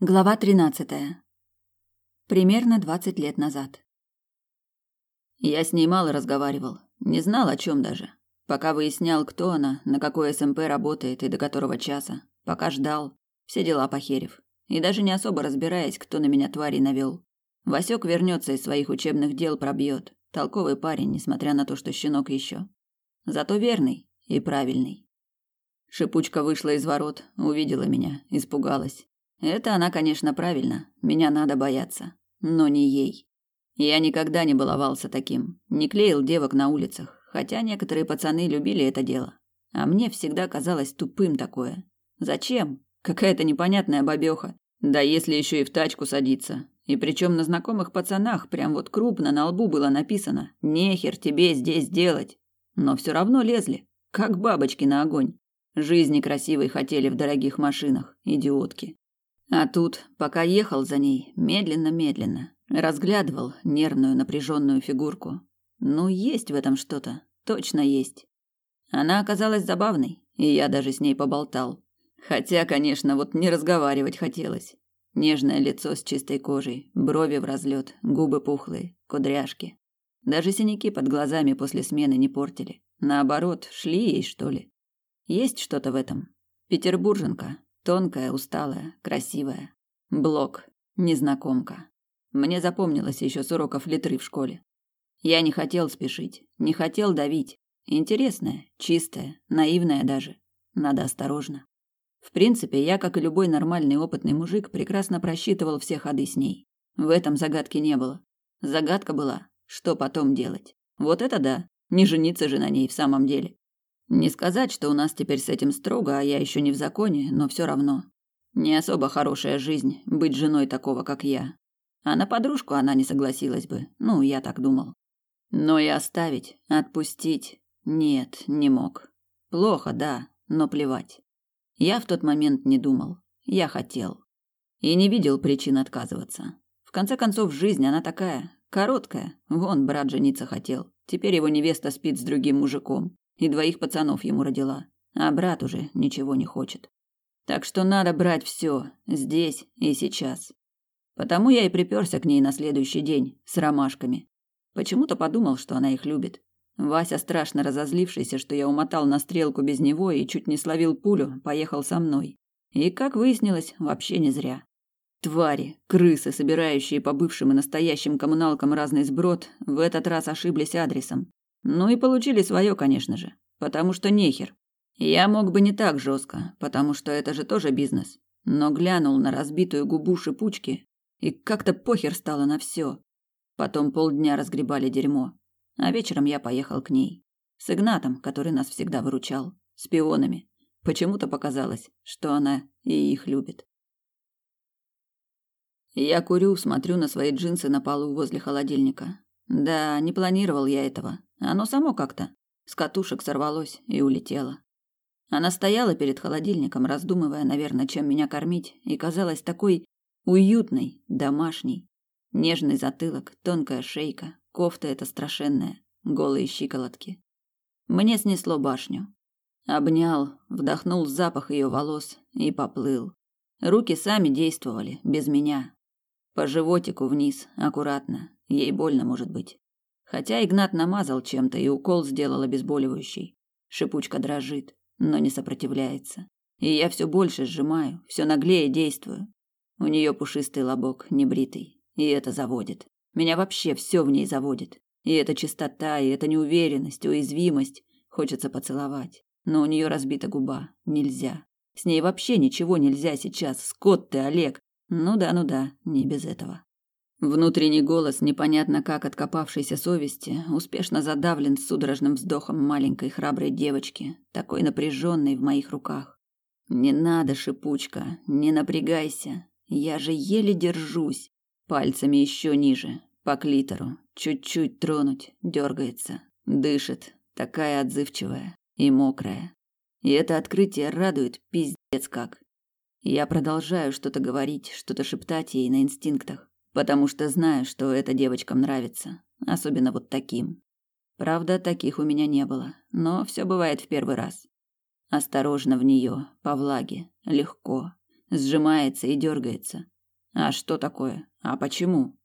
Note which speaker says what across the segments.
Speaker 1: Глава 13. Примерно 20 лет назад. Я с ней мало разговаривал, не знал о чем даже. Пока выяснял, кто она, на какой СМП работает и до которого часа. Пока ждал, все дела похерив. И даже не особо разбираясь, кто на меня твари навел. Васек вернется из своих учебных дел пробьет. Толковый парень, несмотря на то, что щенок еще. Зато верный и правильный. Шипучка вышла из ворот, увидела меня, испугалась. Это она, конечно, правильно. Меня надо бояться, но не ей. Я никогда не баловался таким, не клеил девок на улицах, хотя некоторые пацаны любили это дело. А мне всегда казалось тупым такое. Зачем? Какая-то непонятная бабёха. Да если еще и в тачку садиться. И причем на знакомых пацанах прям вот крупно на лбу было написано «Нехер тебе здесь делать». Но все равно лезли, как бабочки на огонь. Жизни красивой хотели в дорогих машинах, идиотки. А тут, пока ехал за ней, медленно-медленно, разглядывал нервную напряженную фигурку. Ну, есть в этом что-то, точно есть. Она оказалась забавной, и я даже с ней поболтал. Хотя, конечно, вот не разговаривать хотелось. Нежное лицо с чистой кожей, брови в разлет, губы пухлые, кудряшки. Даже синяки под глазами после смены не портили. Наоборот, шли ей, что ли. Есть что-то в этом. Петербурженка, Тонкая, усталая, красивая. Блок. Незнакомка. Мне запомнилось еще с уроков литры в школе. Я не хотел спешить, не хотел давить. Интересная, чистая, наивная даже. Надо осторожно. В принципе, я, как и любой нормальный опытный мужик, прекрасно просчитывал все ходы с ней. В этом загадки не было. Загадка была, что потом делать. Вот это да, не жениться же на ней в самом деле. Не сказать, что у нас теперь с этим строго, а я еще не в законе, но все равно. Не особо хорошая жизнь быть женой такого, как я. А на подружку она не согласилась бы. Ну, я так думал. Но и оставить, отпустить нет, не мог. Плохо, да, но плевать. Я в тот момент не думал. Я хотел. И не видел причин отказываться. В конце концов, жизнь она такая, короткая. Вон брат жениться хотел. Теперь его невеста спит с другим мужиком и двоих пацанов ему родила, а брат уже ничего не хочет. Так что надо брать все здесь и сейчас. Потому я и приперся к ней на следующий день с ромашками. Почему-то подумал, что она их любит. Вася, страшно разозлившийся, что я умотал на стрелку без него и чуть не словил пулю, поехал со мной. И, как выяснилось, вообще не зря. Твари, крысы, собирающие по бывшим и настоящим коммуналкам разный сброд, в этот раз ошиблись адресом. Ну и получили свое, конечно же, потому что нехер. Я мог бы не так жестко, потому что это же тоже бизнес. Но глянул на разбитую губу шипучки, и как-то похер стало на все. Потом полдня разгребали дерьмо, а вечером я поехал к ней. С Игнатом, который нас всегда выручал, с пионами. Почему-то показалось, что она и их любит. Я курю, смотрю на свои джинсы на полу возле холодильника. Да, не планировал я этого. Оно само как-то с катушек сорвалось и улетело. Она стояла перед холодильником, раздумывая, наверное, чем меня кормить, и казалась такой уютной, домашней. Нежный затылок, тонкая шейка, кофта эта страшенная, голые щиколотки. Мне снесло башню. Обнял, вдохнул запах ее волос и поплыл. Руки сами действовали, без меня. По животику вниз, аккуратно. Ей больно, может быть. Хотя Игнат намазал чем-то и укол сделал обезболивающий. Шипучка дрожит, но не сопротивляется. И я все больше сжимаю, все наглее действую. У нее пушистый лобок, небритый, и это заводит. Меня вообще все в ней заводит. И эта чистота, и эта неуверенность, уязвимость. Хочется поцеловать. Но у нее разбита губа. Нельзя. С ней вообще ничего нельзя сейчас. Скот ты, Олег. Ну да, ну да, не без этого. Внутренний голос, непонятно как откопавшейся совести, успешно задавлен судорожным вздохом маленькой храброй девочки, такой напряженной в моих руках. Не надо, шипучка, не напрягайся. Я же еле держусь. Пальцами еще ниже, по клитору, чуть-чуть тронуть, дергается, дышит, такая отзывчивая и мокрая. И это открытие радует пиздец как. Я продолжаю что-то говорить, что-то шептать ей на инстинктах потому что знаю, что это девочкам нравится, особенно вот таким. Правда, таких у меня не было, но все бывает в первый раз. Осторожно в нее, по влаге, легко, сжимается и дергается. А что такое? А почему?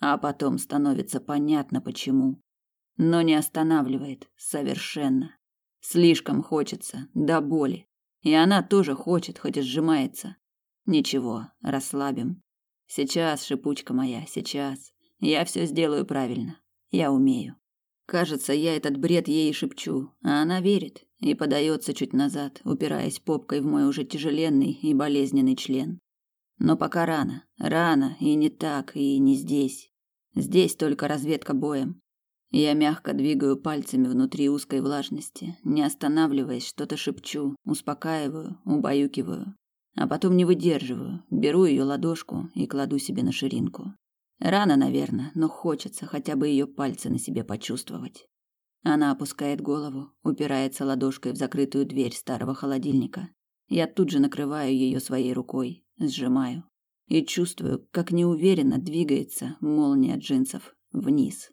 Speaker 1: А потом становится понятно почему. Но не останавливает совершенно. Слишком хочется, до боли. И она тоже хочет, хоть и сжимается. Ничего, расслабим. Сейчас, шипучка моя, сейчас. Я все сделаю правильно. Я умею. Кажется, я этот бред ей шепчу, а она верит и подается чуть назад, упираясь попкой в мой уже тяжеленный и болезненный член. Но пока рано, рано и не так, и не здесь. Здесь только разведка боем. Я мягко двигаю пальцами внутри узкой влажности, не останавливаясь, что-то шепчу, успокаиваю, убаюкиваю. А потом не выдерживаю, беру ее ладошку и кладу себе на ширинку. Рано, наверное, но хочется хотя бы ее пальцы на себе почувствовать. Она опускает голову, упирается ладошкой в закрытую дверь старого холодильника. Я тут же накрываю ее своей рукой, сжимаю и чувствую, как неуверенно двигается молния джинсов вниз.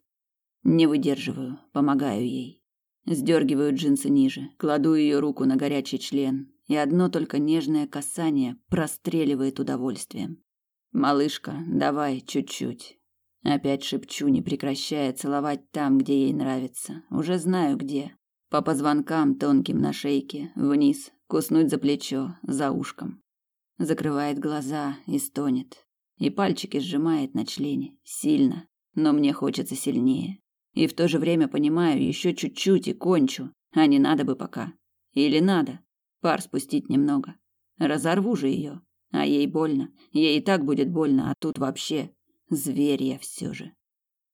Speaker 1: Не выдерживаю, помогаю ей. Сдергиваю джинсы ниже, кладу ее руку на горячий член, и одно только нежное касание простреливает удовольствием. Малышка, давай чуть-чуть. Опять шепчу, не прекращая целовать там, где ей нравится. Уже знаю где. По позвонкам тонким на шейке, вниз, куснуть за плечо, за ушком. Закрывает глаза и стонет. И пальчики сжимает на члене. Сильно. Но мне хочется сильнее. И в то же время понимаю, еще чуть-чуть и кончу. А не надо бы пока. Или надо. Пар спустить немного. Разорву же ее. А ей больно. Ей и так будет больно, а тут вообще зверь я все же.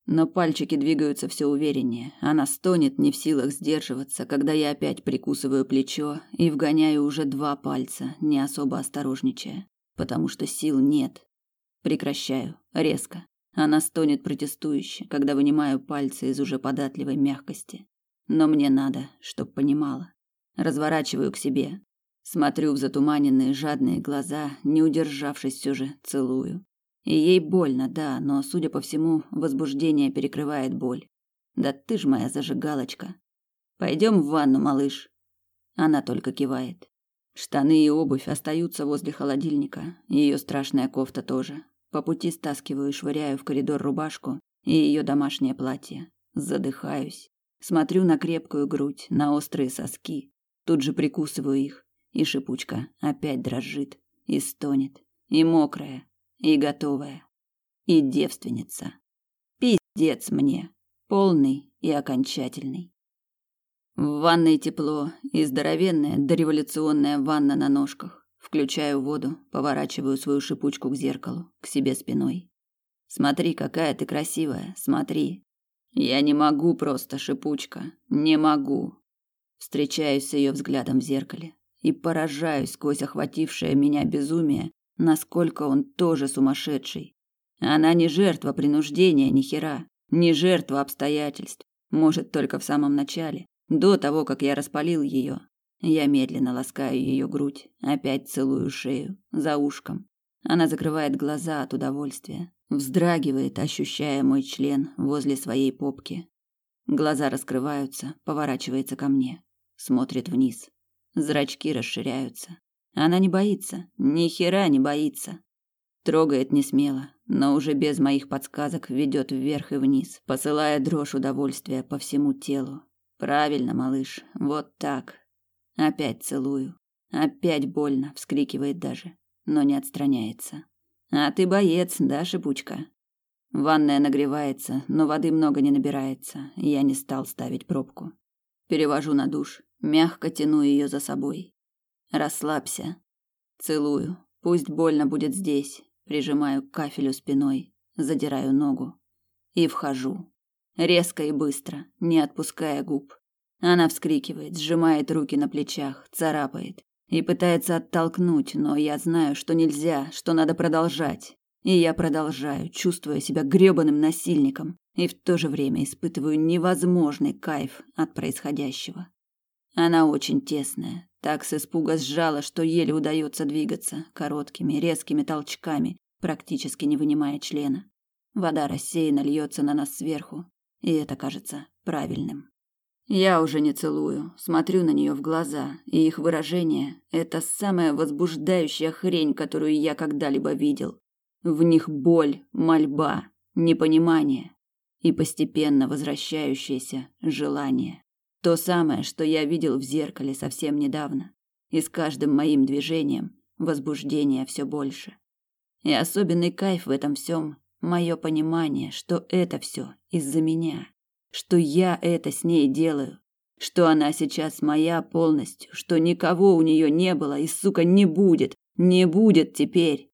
Speaker 1: Но пальчики двигаются все увереннее. Она стонет, не в силах сдерживаться, когда я опять прикусываю плечо и вгоняю уже два пальца, не особо осторожничая, потому что сил нет. Прекращаю, резко. Она стонет протестующе, когда вынимаю пальцы из уже податливой мягкости. Но мне надо, чтоб понимала. Разворачиваю к себе, Смотрю в затуманенные жадные глаза, не удержавшись все же, целую. И ей больно, да, но, судя по всему, возбуждение перекрывает боль. Да ты ж моя зажигалочка. Пойдем в ванну, малыш. Она только кивает. Штаны и обувь остаются возле холодильника, ее страшная кофта тоже. По пути стаскиваю и швыряю в коридор рубашку и ее домашнее платье. Задыхаюсь. Смотрю на крепкую грудь, на острые соски. Тут же прикусываю их и шипучка опять дрожит, и стонет, и мокрая, и готовая, и девственница. Пиздец мне, полный и окончательный. В ванной тепло и здоровенная дореволюционная ванна на ножках. Включаю воду, поворачиваю свою шипучку к зеркалу, к себе спиной. Смотри, какая ты красивая, смотри. Я не могу просто, шипучка, не могу. Встречаюсь с ее взглядом в зеркале и поражаюсь сквозь охватившее меня безумие, насколько он тоже сумасшедший. Она не жертва принуждения ни хера, не жертва обстоятельств. Может, только в самом начале, до того, как я распалил ее. Я медленно ласкаю ее грудь, опять целую шею, за ушком. Она закрывает глаза от удовольствия, вздрагивает, ощущая мой член возле своей попки. Глаза раскрываются, поворачивается ко мне, смотрит вниз. Зрачки расширяются. Она не боится, ни хера не боится. Трогает не смело, но уже без моих подсказок ведет вверх и вниз, посылая дрожь удовольствия по всему телу. Правильно, малыш, вот так. Опять целую. Опять больно, вскрикивает даже, но не отстраняется. А ты боец, да, шипучка? Ванная нагревается, но воды много не набирается. Я не стал ставить пробку. Перевожу на душ. Мягко тяну ее за собой. Расслабься. Целую. Пусть больно будет здесь. Прижимаю к кафелю спиной, задираю ногу и вхожу. Резко и быстро, не отпуская губ. Она вскрикивает, сжимает руки на плечах, царапает и пытается оттолкнуть, но я знаю, что нельзя, что надо продолжать. И я продолжаю, чувствуя себя грёбаным насильником и в то же время испытываю невозможный кайф от происходящего. Она очень тесная, так с испуга сжала, что еле удается двигаться короткими, резкими толчками, практически не вынимая члена. Вода рассеянно льется на нас сверху, и это кажется правильным. Я уже не целую, смотрю на нее в глаза, и их выражение – это самая возбуждающая хрень, которую я когда-либо видел. В них боль, мольба, непонимание и постепенно возвращающееся желание. То самое, что я видел в зеркале совсем недавно. И с каждым моим движением возбуждение все больше. И особенный кайф в этом всем – мое понимание, что это все из-за меня что я это с ней делаю, что она сейчас моя полностью, что никого у нее не было и, сука, не будет, не будет теперь.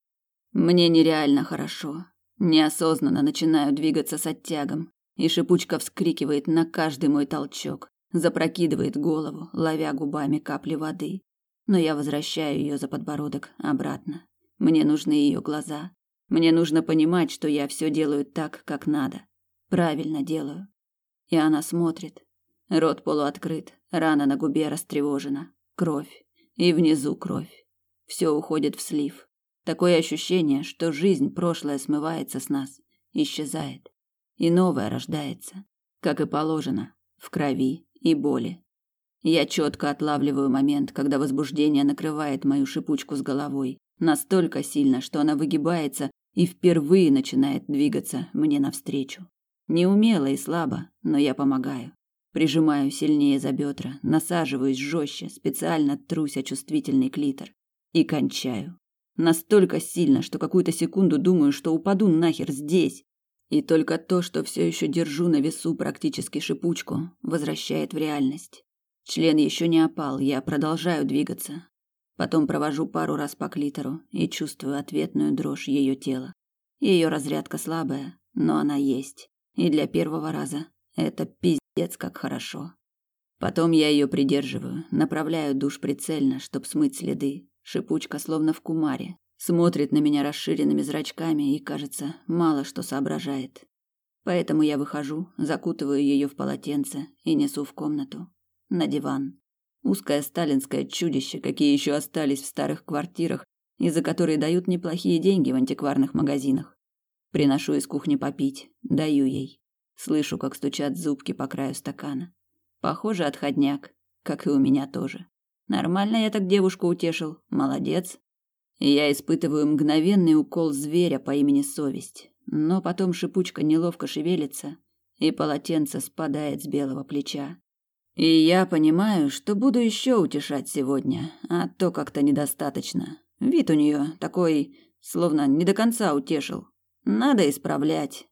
Speaker 1: Мне нереально хорошо. Неосознанно начинаю двигаться с оттягом, и шипучка вскрикивает на каждый мой толчок, запрокидывает голову, ловя губами капли воды. Но я возвращаю ее за подбородок обратно. Мне нужны ее глаза. Мне нужно понимать, что я все делаю так, как надо. Правильно делаю. И она смотрит. Рот полуоткрыт, рана на губе растревожена. Кровь. И внизу кровь. Все уходит в слив. Такое ощущение, что жизнь прошлое смывается с нас, исчезает. И новое рождается, как и положено, в крови и боли. Я четко отлавливаю момент, когда возбуждение накрывает мою шипучку с головой, настолько сильно, что она выгибается и впервые начинает двигаться мне навстречу. Неумело и слабо, но я помогаю. Прижимаю сильнее за бедра, насаживаюсь жестче, специально труся чувствительный клитор. И кончаю. Настолько сильно, что какую-то секунду думаю, что упаду нахер здесь. И только то, что все еще держу на весу практически шипучку, возвращает в реальность. Член еще не опал, я продолжаю двигаться. Потом провожу пару раз по клитору и чувствую ответную дрожь ее тела. Ее разрядка слабая, но она есть. И для первого раза это пиздец как хорошо. Потом я ее придерживаю, направляю душ прицельно, чтоб смыть следы. Шипучка словно в кумаре, смотрит на меня расширенными зрачками и, кажется, мало что соображает. Поэтому я выхожу, закутываю ее в полотенце и несу в комнату. На диван. Узкое сталинское чудище, какие еще остались в старых квартирах, и за которые дают неплохие деньги в антикварных магазинах. Приношу из кухни попить, даю ей. Слышу, как стучат зубки по краю стакана. Похоже, отходняк, как и у меня тоже. Нормально я так девушку утешил. Молодец. Я испытываю мгновенный укол зверя по имени совесть. Но потом шипучка неловко шевелится, и полотенце спадает с белого плеча. И я понимаю, что буду еще утешать сегодня, а то как-то недостаточно. Вид у нее такой, словно не до конца утешил. Надо исправлять.